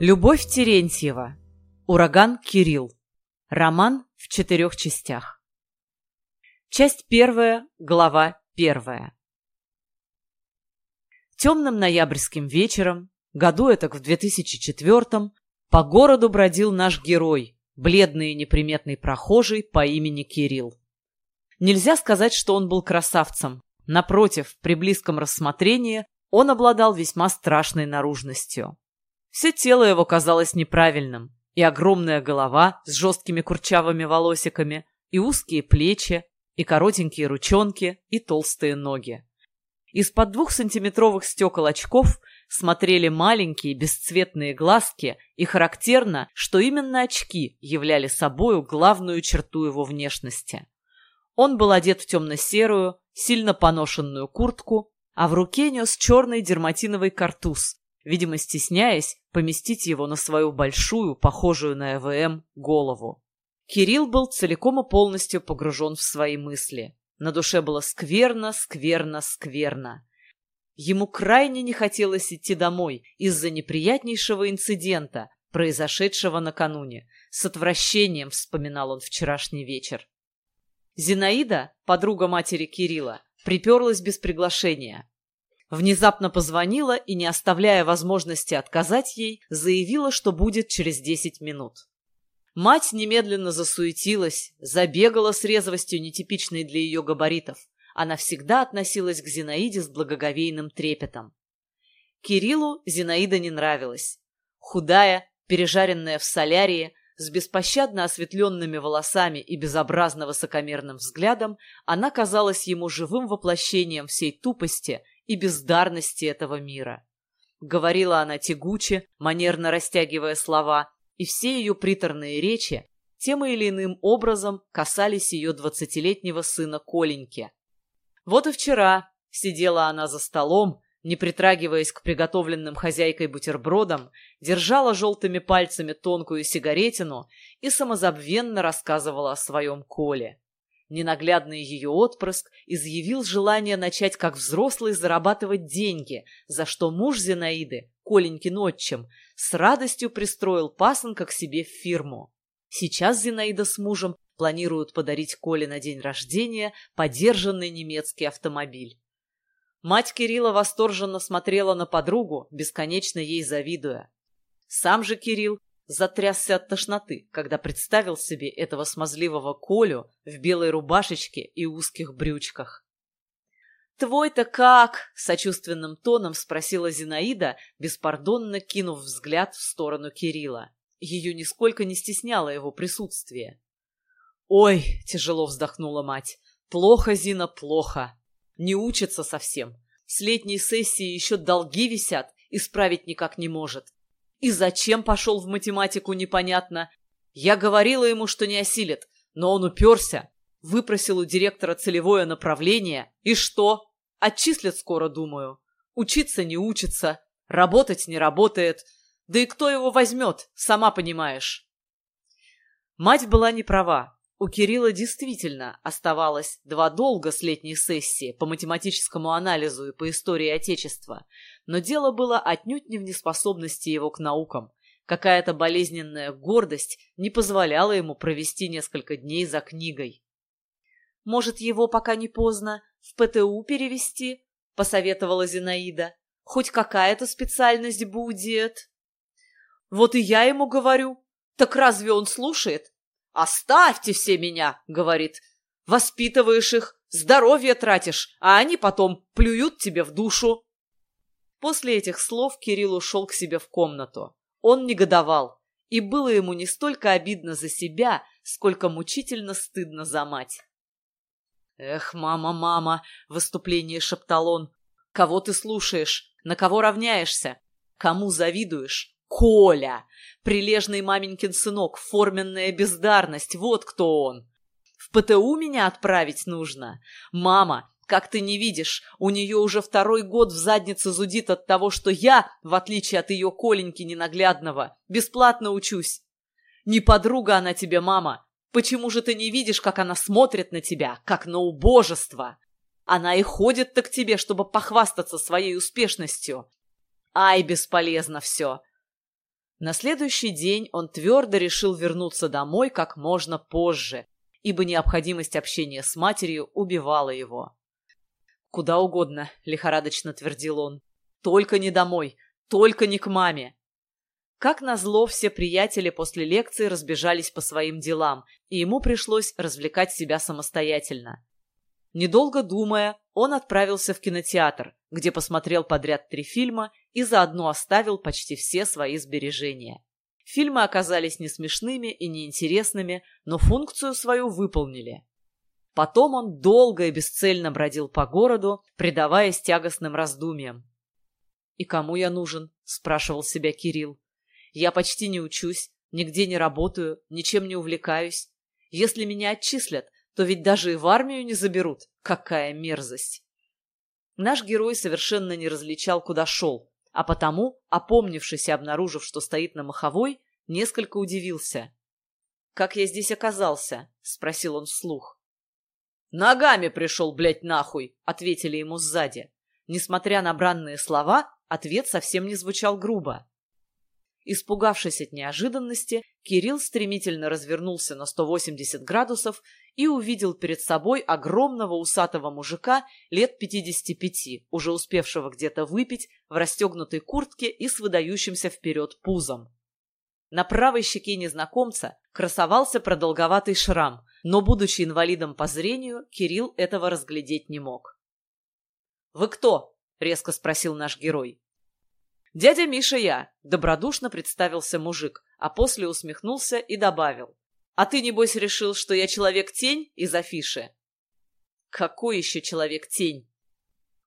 Любовь Терентьева. Ураган Кирилл. Роман в четырех частях. Часть первая, глава первая. Темным ноябрьским вечером, году это в 2004 по городу бродил наш герой, бледный и неприметный прохожий по имени Кирилл. Нельзя сказать, что он был красавцем. Напротив, при близком рассмотрении он обладал весьма страшной наружностью. Все тело его казалось неправильным, и огромная голова с жесткими курчавыми волосиками, и узкие плечи, и коротенькие ручонки, и толстые ноги. Из-под двухсантиметровых стекол очков смотрели маленькие бесцветные глазки, и характерно, что именно очки являли собою главную черту его внешности. Он был одет в темно-серую, сильно поношенную куртку, а в руке нес черный дерматиновый картуз, видимо, стесняясь поместить его на свою большую, похожую на ЭВМ, голову. Кирилл был целиком и полностью погружен в свои мысли. На душе было скверно, скверно, скверно. Ему крайне не хотелось идти домой из-за неприятнейшего инцидента, произошедшего накануне. С отвращением вспоминал он вчерашний вечер. Зинаида, подруга матери Кирилла, приперлась без приглашения. Внезапно позвонила и, не оставляя возможности отказать ей, заявила, что будет через десять минут. Мать немедленно засуетилась, забегала с резвостью, нетипичной для ее габаритов. Она всегда относилась к Зинаиде с благоговейным трепетом. Кириллу Зинаида не нравилась. Худая, пережаренная в солярии, с беспощадно осветленными волосами и безобразно высокомерным взглядом, она казалась ему живым воплощением всей тупости и бездарности этого мира. Говорила она тягуче, манерно растягивая слова, и все ее приторные речи тем или иным образом касались ее двадцатилетнего сына Коленьки. Вот и вчера сидела она за столом, не притрагиваясь к приготовленным хозяйкой бутербродам, держала желтыми пальцами тонкую сигаретину и самозабвенно рассказывала о своем Коле. Ненаглядный ее отпрыск изъявил желание начать как взрослый зарабатывать деньги, за что муж Зинаиды, Коленькин отчим, с радостью пристроил пасынка к себе в фирму. Сейчас Зинаида с мужем планируют подарить Коле на день рождения подержанный немецкий автомобиль. Мать Кирилла восторженно смотрела на подругу, бесконечно ей завидуя. Сам же Кирилл затрясся от тошноты, когда представил себе этого смазливого Колю в белой рубашечке и узких брючках. «Твой-то как?» — сочувственным тоном спросила Зинаида, беспардонно кинув взгляд в сторону Кирилла. Ее нисколько не стесняло его присутствие. «Ой!» — тяжело вздохнула мать. «Плохо, Зина, плохо. Не учится совсем. С летней сессии еще долги висят, исправить никак не может. И зачем пошел в математику, непонятно. Я говорила ему, что не осилит, но он уперся, выпросил у директора целевое направление. И что? Отчислят скоро, думаю. Учиться не учится, работать не работает. Да и кто его возьмет, сама понимаешь. Мать была не права. У Кирилла действительно оставалось два долга с летней сессии по математическому анализу и по истории Отечества, но дело было отнюдь не в неспособности его к наукам. Какая-то болезненная гордость не позволяла ему провести несколько дней за книгой. «Может, его, пока не поздно, в ПТУ перевести?» — посоветовала Зинаида. «Хоть какая-то специальность будет». «Вот и я ему говорю. Так разве он слушает?» «Оставьте все меня!» — говорит. «Воспитываешь их, здоровье тратишь, а они потом плюют тебе в душу». После этих слов Кирилл ушел к себе в комнату. Он негодовал, и было ему не столько обидно за себя, сколько мучительно стыдно за мать. «Эх, мама, мама!» — в выступлении шептал он. «Кого ты слушаешь? На кого равняешься? Кому завидуешь? Коля! Прилежный маменькин сынок, форменная бездарность, вот кто он. В ПТУ меня отправить нужно. Мама, как ты не видишь, у нее уже второй год в заднице зудит от того, что я, в отличие от ее Коленьки ненаглядного, бесплатно учусь. Не подруга она тебе, мама. Почему же ты не видишь, как она смотрит на тебя, как на убожество? Она и ходит-то к тебе, чтобы похвастаться своей успешностью. Ай, бесполезно все. На следующий день он твердо решил вернуться домой как можно позже, ибо необходимость общения с матерью убивала его. «Куда угодно», — лихорадочно твердил он. «Только не домой, только не к маме». Как назло, все приятели после лекции разбежались по своим делам, и ему пришлось развлекать себя самостоятельно. Недолго думая, он отправился в кинотеатр, где посмотрел подряд три фильма и заодно оставил почти все свои сбережения. Фильмы оказались не смешными и неинтересными, но функцию свою выполнили. Потом он долго и бесцельно бродил по городу, предаваясь тягостным раздумьям. «И кому я нужен?» – спрашивал себя Кирилл. «Я почти не учусь, нигде не работаю, ничем не увлекаюсь. Если меня отчислят, то ведь даже и в армию не заберут. Какая мерзость!» Наш герой совершенно не различал, куда шел, а потому, опомнившись и обнаружив, что стоит на маховой, несколько удивился. «Как я здесь оказался?» — спросил он вслух. «Ногами пришел, блядь, нахуй!» — ответили ему сзади. Несмотря на бранные слова, ответ совсем не звучал грубо. Испугавшись от неожиданности, Кирилл стремительно развернулся на 180 градусов и увидел перед собой огромного усатого мужика лет 55, уже успевшего где-то выпить, в расстегнутой куртке и с выдающимся вперед пузом. На правой щеке незнакомца красовался продолговатый шрам, но, будучи инвалидом по зрению, Кирилл этого разглядеть не мог. «Вы кто?» — резко спросил наш герой. «Дядя Миша я», — добродушно представился мужик, а после усмехнулся и добавил. «А ты, небось, решил, что я человек-тень из афиши?» «Какой еще человек-тень?»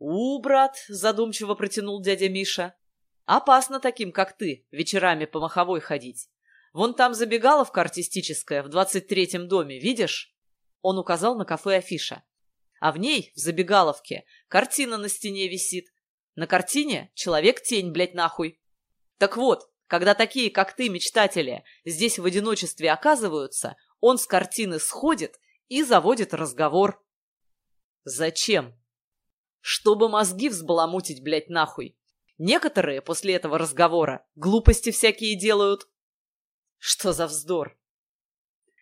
«У, брат», — задумчиво протянул дядя Миша, — «опасно таким, как ты, вечерами по маховой ходить. Вон там забегаловка артистическая в двадцать третьем доме, видишь?» Он указал на кафе афиша. А в ней, в забегаловке, картина на стене висит, на картине человек-тень, блядь, нахуй. Так вот, когда такие, как ты, мечтатели, здесь в одиночестве оказываются, он с картины сходит и заводит разговор. Зачем? Чтобы мозги взбаламутить, блядь, нахуй. Некоторые после этого разговора глупости всякие делают. Что за вздор?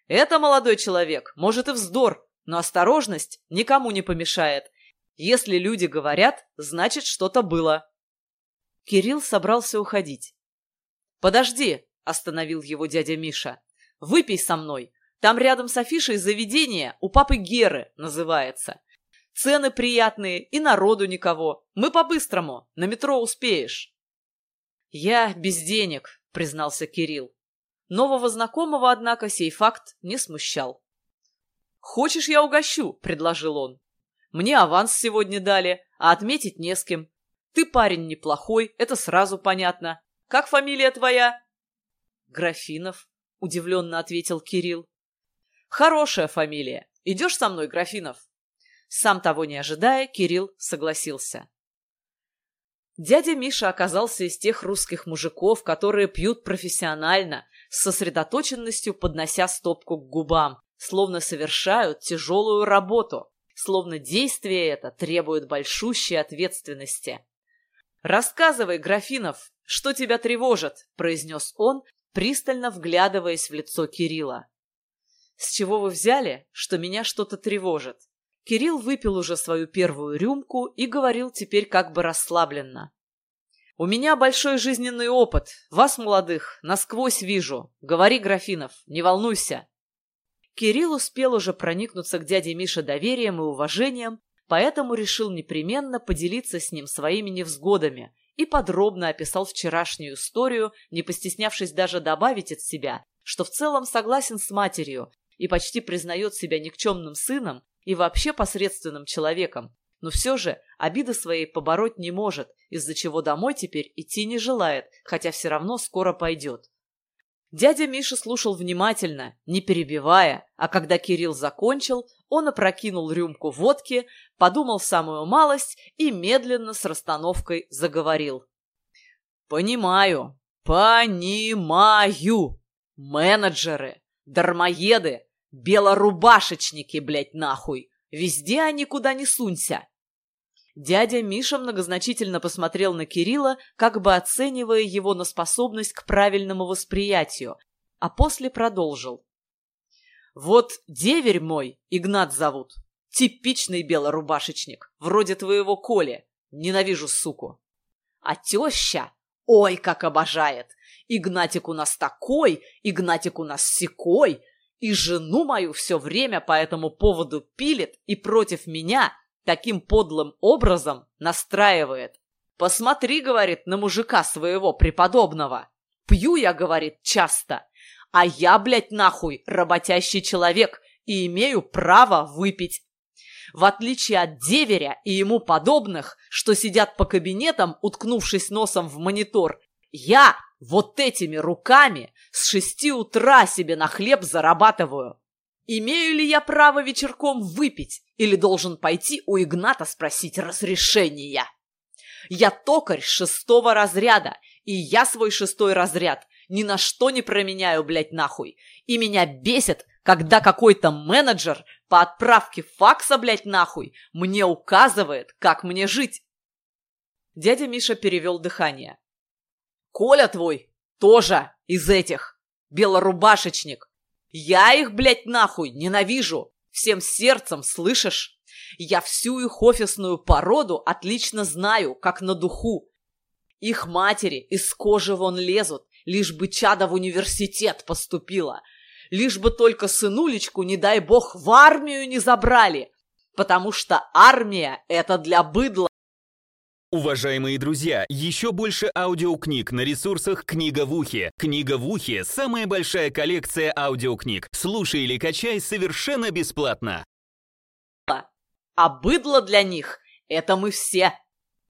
Это, молодой человек, может и вздор, но осторожность никому не помешает, если люди говорят, значит, что-то было. Кирилл собрался уходить. «Подожди!» — остановил его дядя Миша. «Выпей со мной. Там рядом с афишей заведение у папы Геры называется. Цены приятные и народу никого. Мы по-быстрому. На метро успеешь». «Я без денег», — признался Кирилл. Нового знакомого, однако, сей факт не смущал. «Хочешь, я угощу?» — предложил он. Мне аванс сегодня дали, а отметить не с кем. Ты парень неплохой, это сразу понятно. Как фамилия твоя?» «Графинов», — удивленно ответил Кирилл. «Хорошая фамилия. Идешь со мной, Графинов?» Сам того не ожидая, Кирилл согласился. Дядя Миша оказался из тех русских мужиков, которые пьют профессионально, с сосредоточенностью поднося стопку к губам, словно совершают тяжелую работу словно действие это требует большущей ответственности. «Рассказывай, Графинов, что тебя тревожит?» – произнес он, пристально вглядываясь в лицо Кирилла. «С чего вы взяли, что меня что-то тревожит?» Кирилл выпил уже свою первую рюмку и говорил теперь как бы расслабленно. «У меня большой жизненный опыт. Вас, молодых, насквозь вижу. Говори, Графинов, не волнуйся. Кирилл успел уже проникнуться к дяде Мише доверием и уважением, поэтому решил непременно поделиться с ним своими невзгодами и подробно описал вчерашнюю историю, не постеснявшись даже добавить от себя, что в целом согласен с матерью и почти признает себя никчемным сыном и вообще посредственным человеком, но все же обиды своей побороть не может, из-за чего домой теперь идти не желает, хотя все равно скоро пойдет. Дядя Миша слушал внимательно, не перебивая, а когда Кирилл закончил, он опрокинул рюмку водки, подумал самую малость и медленно с расстановкой заговорил. «Понимаю, понимаю! Менеджеры, дармоеды, белорубашечники, блядь, нахуй! Везде они куда ни сунься!» Дядя Миша многозначительно посмотрел на Кирилла, как бы оценивая его на способность к правильному восприятию, а после продолжил. «Вот деверь мой, Игнат зовут, типичный белорубашечник, вроде твоего Коли, ненавижу суку. А теща, ой, как обожает, Игнатик у нас такой, Игнатик у нас секой, и жену мою все время по этому поводу пилит и против меня таким подлым образом настраивает. «Посмотри, — говорит, — на мужика своего преподобного. Пью я, — говорит, — часто, а я, блядь, нахуй, работящий человек и имею право выпить. В отличие от деверя и ему подобных, что сидят по кабинетам, уткнувшись носом в монитор, я вот этими руками с шести утра себе на хлеб зарабатываю. Имею ли я право вечерком выпить или должен пойти у Игната спросить разрешения? Я токарь шестого разряда, и я свой шестой разряд ни на что не променяю, блядь, нахуй. И меня бесит, когда какой-то менеджер по отправке факса, блядь, нахуй, мне указывает, как мне жить. Дядя Миша перевел дыхание. Коля твой тоже из этих, белорубашечник. Я их, блядь, нахуй ненавижу. Всем сердцем, слышишь? Я всю их офисную породу отлично знаю, как на духу. Их матери из кожи вон лезут, лишь бы чада в университет поступила. Лишь бы только сынулечку, не дай бог, в армию не забрали. Потому что армия — это для быдла. Уважаемые друзья, еще больше аудиокниг на ресурсах «Книга в ухе». «Книга в ухе» — самая большая коллекция аудиокниг. Слушай или качай совершенно бесплатно. А быдло для них — это мы все.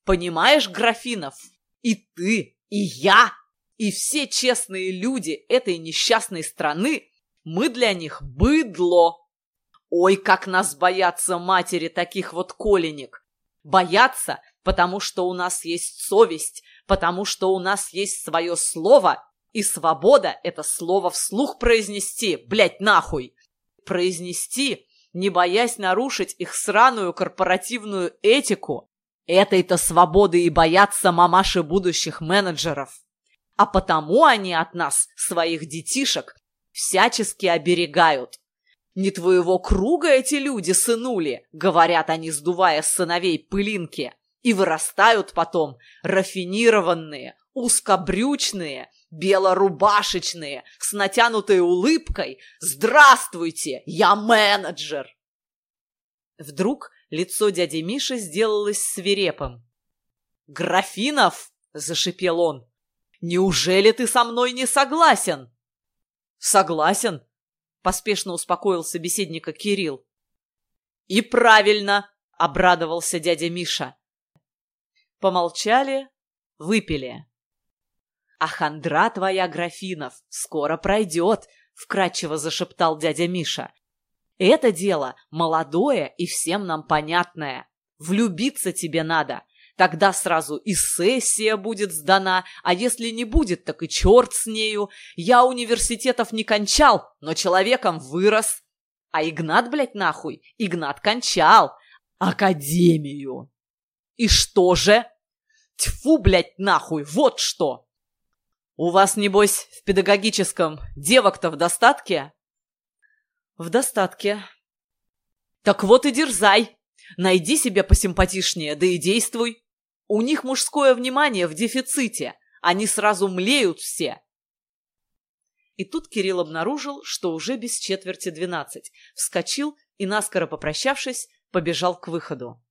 Понимаешь, Графинов? И ты, и я, и все честные люди этой несчастной страны, мы для них быдло. Ой, как нас боятся матери таких вот коленек. Боятся, потому что у нас есть совесть, потому что у нас есть свое слово, и свобода — это слово вслух произнести, блять, нахуй. Произнести, не боясь нарушить их сраную корпоративную этику. Этой-то свободы и боятся мамаши будущих менеджеров. А потому они от нас, своих детишек, всячески оберегают. Не твоего круга эти люди, сынули, говорят они, сдувая с сыновей пылинки. И вырастают потом рафинированные, узкобрючные, белорубашечные, с натянутой улыбкой «Здравствуйте, я менеджер!» Вдруг лицо дяди Миши сделалось свирепым. «Графинов!» — зашипел он. «Неужели ты со мной не согласен?» «Согласен», — поспешно успокоил собеседника Кирилл. «И правильно!» — обрадовался дядя Миша. Помолчали, выпили. «А хандра твоя, Графинов, скоро пройдет», — вкратчиво зашептал дядя Миша. «Это дело молодое и всем нам понятное. Влюбиться тебе надо. Тогда сразу и сессия будет сдана, а если не будет, так и черт с нею. Я университетов не кончал, но человеком вырос. А Игнат, блядь, нахуй, Игнат кончал. Академию. И что же? Тьфу, блядь, нахуй, вот что! У вас, небось, в педагогическом девок-то в достатке? В достатке. Так вот и дерзай. Найди себе посимпатичнее, да и действуй. У них мужское внимание в дефиците. Они сразу млеют все. И тут Кирилл обнаружил, что уже без четверти двенадцать. Вскочил и, наскоро попрощавшись, побежал к выходу.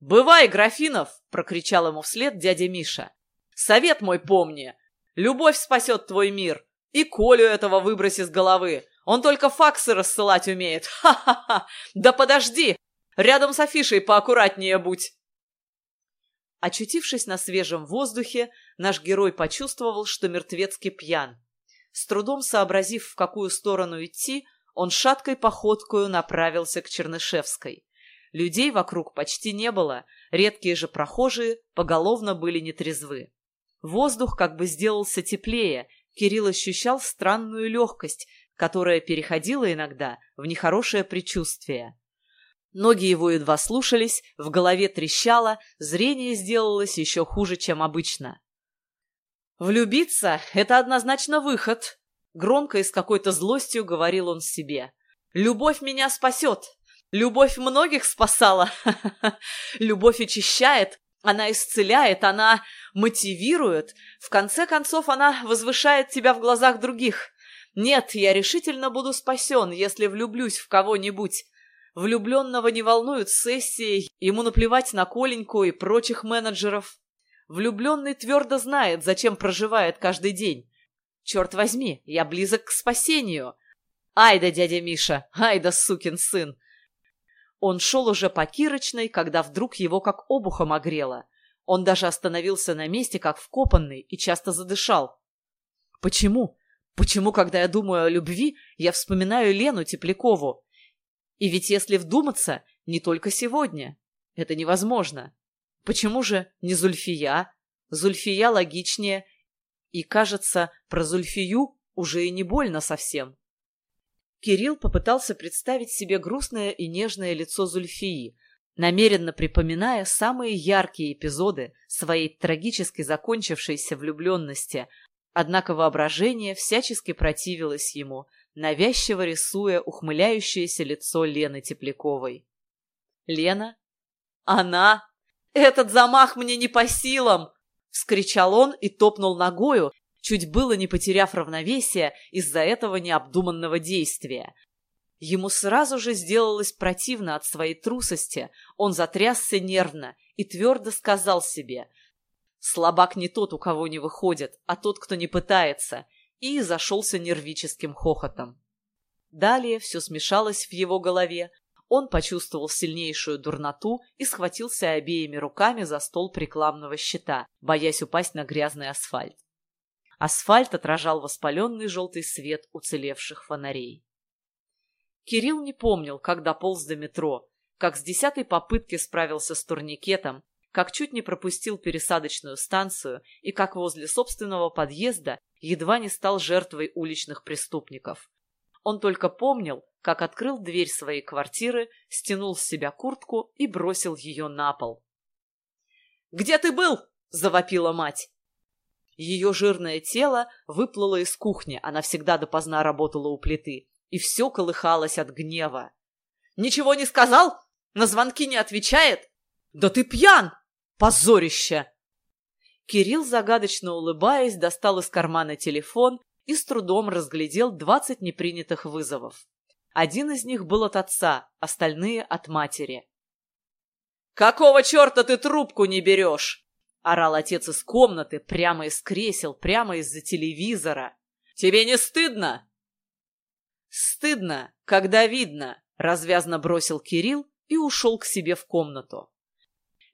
«Бывай, Графинов!» — прокричал ему вслед дядя Миша. «Совет мой помни! Любовь спасет твой мир! И Колю этого выброси с головы! Он только факсы рассылать умеет! Ха-ха-ха! Да подожди! Рядом с афишей поаккуратнее будь!» Очутившись на свежем воздухе, наш герой почувствовал, что мертвецки пьян. С трудом сообразив, в какую сторону идти, он шаткой походкою направился к Чернышевской. Людей вокруг почти не было, редкие же прохожие поголовно были нетрезвы. Воздух как бы сделался теплее, Кирилл ощущал странную легкость, которая переходила иногда в нехорошее предчувствие. Ноги его едва слушались, в голове трещало, зрение сделалось еще хуже, чем обычно. «Влюбиться — это однозначно выход», — громко и с какой-то злостью говорил он себе. «Любовь меня спасет. Любовь многих спасала. Любовь очищает, она исцеляет, она мотивирует. В конце концов, она возвышает тебя в глазах других. Нет, я решительно буду спасен, если влюблюсь в кого-нибудь. Влюбленного не волнуют сессии, ему наплевать на Коленьку и прочих менеджеров. Влюбленный твердо знает, зачем проживает каждый день. Черт возьми, я близок к спасению. Ай да, дядя Миша, ай да, сукин сын. Он шел уже по Кирочной, когда вдруг его как обухом огрело. Он даже остановился на месте, как вкопанный, и часто задышал. Почему? Почему, когда я думаю о любви, я вспоминаю Лену Теплякову? И ведь если вдуматься, не только сегодня. Это невозможно. Почему же не Зульфия? Зульфия логичнее. И, кажется, про Зульфию уже и не больно совсем. Кирилл попытался представить себе грустное и нежное лицо Зульфии, намеренно припоминая самые яркие эпизоды своей трагически закончившейся влюбленности, однако воображение всячески противилось ему, навязчиво рисуя ухмыляющееся лицо Лены Тепляковой. «Лена? Она? Этот замах мне не по силам!» — вскричал он и топнул ногою, чуть было не потеряв равновесие из-за этого необдуманного действия. Ему сразу же сделалось противно от своей трусости, он затрясся нервно и твердо сказал себе «Слабак не тот, у кого не выходит, а тот, кто не пытается», и зашелся нервическим хохотом. Далее все смешалось в его голове, он почувствовал сильнейшую дурноту и схватился обеими руками за стол рекламного щита, боясь упасть на грязный асфальт. Асфальт отражал воспаленный желтый свет уцелевших фонарей. Кирилл не помнил, как дополз до метро, как с десятой попытки справился с турникетом, как чуть не пропустил пересадочную станцию и как возле собственного подъезда едва не стал жертвой уличных преступников. Он только помнил, как открыл дверь своей квартиры, стянул с себя куртку и бросил ее на пол. «Где ты был?» – завопила мать. Ее жирное тело выплыло из кухни, она всегда допоздна работала у плиты, и все колыхалось от гнева. «Ничего не сказал? На звонки не отвечает? Да ты пьян! Позорище!» Кирилл, загадочно улыбаясь, достал из кармана телефон и с трудом разглядел двадцать непринятых вызовов. Один из них был от отца, остальные — от матери. «Какого черта ты трубку не берешь?» — орал отец из комнаты, прямо из кресел, прямо из-за телевизора. «Тебе не стыдно?» «Стыдно, когда видно», — развязно бросил Кирилл и ушел к себе в комнату.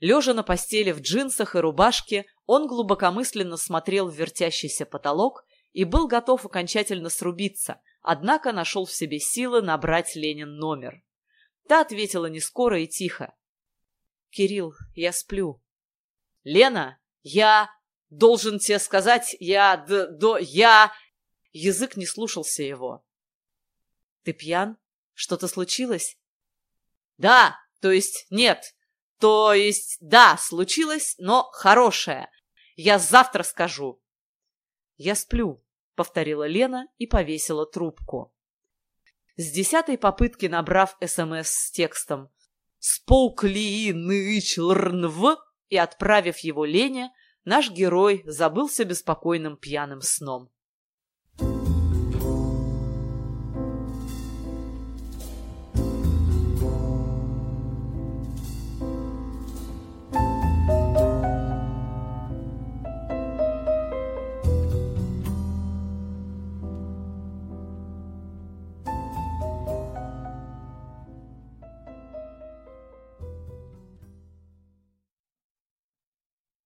Лежа на постели в джинсах и рубашке, он глубокомысленно смотрел в вертящийся потолок и был готов окончательно срубиться, однако нашел в себе силы набрать Ленин номер. Та ответила не скоро и тихо. «Кирилл, я сплю». «Лена, я должен тебе сказать, я... Д, до... я...» Язык не слушался его. «Ты пьян? Что-то случилось?» «Да, то есть нет. То есть, да, случилось, но хорошее. Я завтра скажу. Я сплю, повторила Лена и повесила трубку. С десятой попытки набрав СМС с текстом «Споуклиинычлрнв» и отправив его Лене, наш герой забылся беспокойным пьяным сном.